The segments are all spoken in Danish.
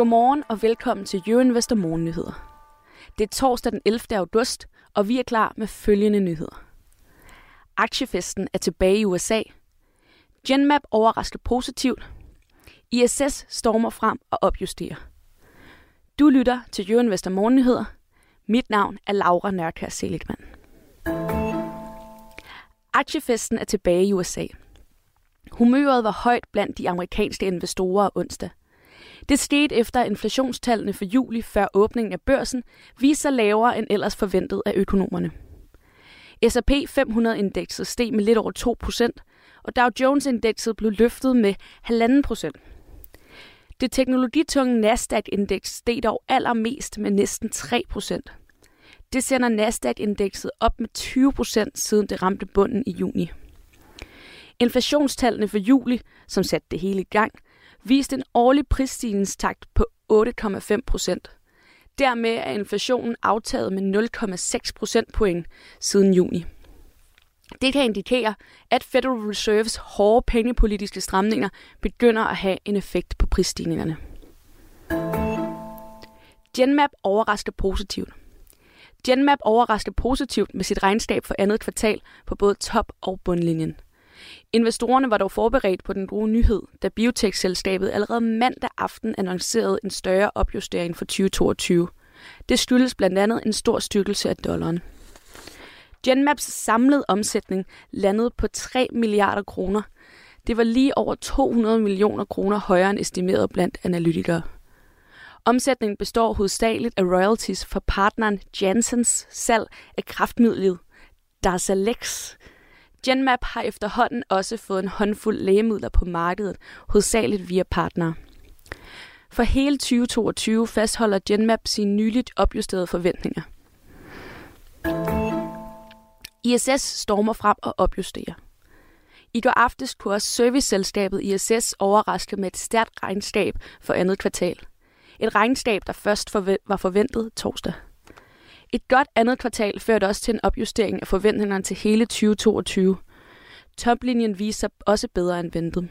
Godmorgen og velkommen til Jørgen Vester Morgennyheder. Det er torsdag den 11. august, og vi er klar med følgende nyheder. Aktiefesten er tilbage i USA. Genmap overrasker positivt. ISS stormer frem og opjusterer. Du lytter til Jørgen Vester Morgennyheder. Mit navn er Laura Nørkær Seligman. Aktiefesten er tilbage i USA. Humøret var højt blandt de amerikanske investorer onsdag. Det skete efter inflationstallene for juli før åbningen af børsen viste sig lavere end ellers forventet af økonomerne. S&P 500-indekset steg med lidt over 2% og Dow Jones-indekset blev løftet med 1,5 procent. Det teknologitunge Nasdaq-indeks steg dog allermest med næsten 3 procent. Det sender Nasdaq-indekset op med 20 procent siden det ramte bunden i juni. Inflationstallene for juli, som satte det hele i gang, viste en årlig prisstigningstakt på 8,5 procent. Dermed er inflationen aftaget med 0,6 procentpoint siden juni. Det kan indikere, at Federal Reserves hårde pengepolitiske stramninger begynder at have en effekt på prisstigningerne. Genmap overrasker positivt. Genmap overrasker positivt med sit regnskab for andet kvartal på både top- og bundlinjen. Investorerne var dog forberedt på den gode nyhed, da biotech-selskabet allerede mandag aften annoncerede en større opjustering for 2022. Det skyldes blandt andet en stor styrkelse af dollaren. Genmaps samlede omsætning landede på 3 milliarder kroner. Det var lige over 200 millioner kroner højere end estimeret blandt analytikere. Omsætningen består hovedsageligt af royalties for partneren Jansens salg af kraftmidlet Darzalex. Genmap har efterhånden også fået en håndfuld lægemidler på markedet, hovedsageligt via partnere. For hele 2022 fastholder Genmap sine nyligt opjusterede forventninger. ISS stormer frem og opjusterer. I går aftes kunne også serviceselskabet ISS overraske med et stærkt regnskab for andet kvartal. Et regnskab, der først var forventet torsdag. Et godt andet kvartal førte også til en opjustering af forventningerne til hele 2022. Toplinjen viser også bedre end ventet.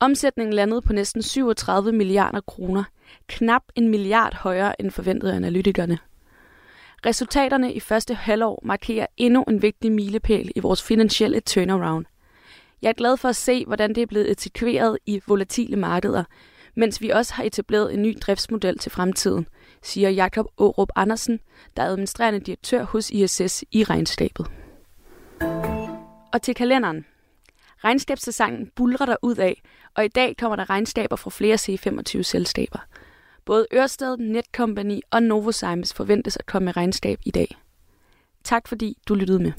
Omsætningen landede på næsten 37 milliarder kroner, knap en milliard højere end forventet af analytikerne. Resultaterne i første halvår markerer endnu en vigtig milepæl i vores finansielle turnaround. Jeg er glad for at se, hvordan det er blevet etikveret i volatile markeder, mens vi også har etableret en ny driftsmodel til fremtiden, siger Jakob Aarup Andersen, der er administrerende direktør hos ISS i regnskabet. Og til kalenderen. Regnskabssæsonen bulrer der ud af, og i dag kommer der regnskaber fra flere C25-selskaber. Både Ørsted, Netcompany og Novozymes forventes at komme med regnskab i dag. Tak fordi du lyttede med.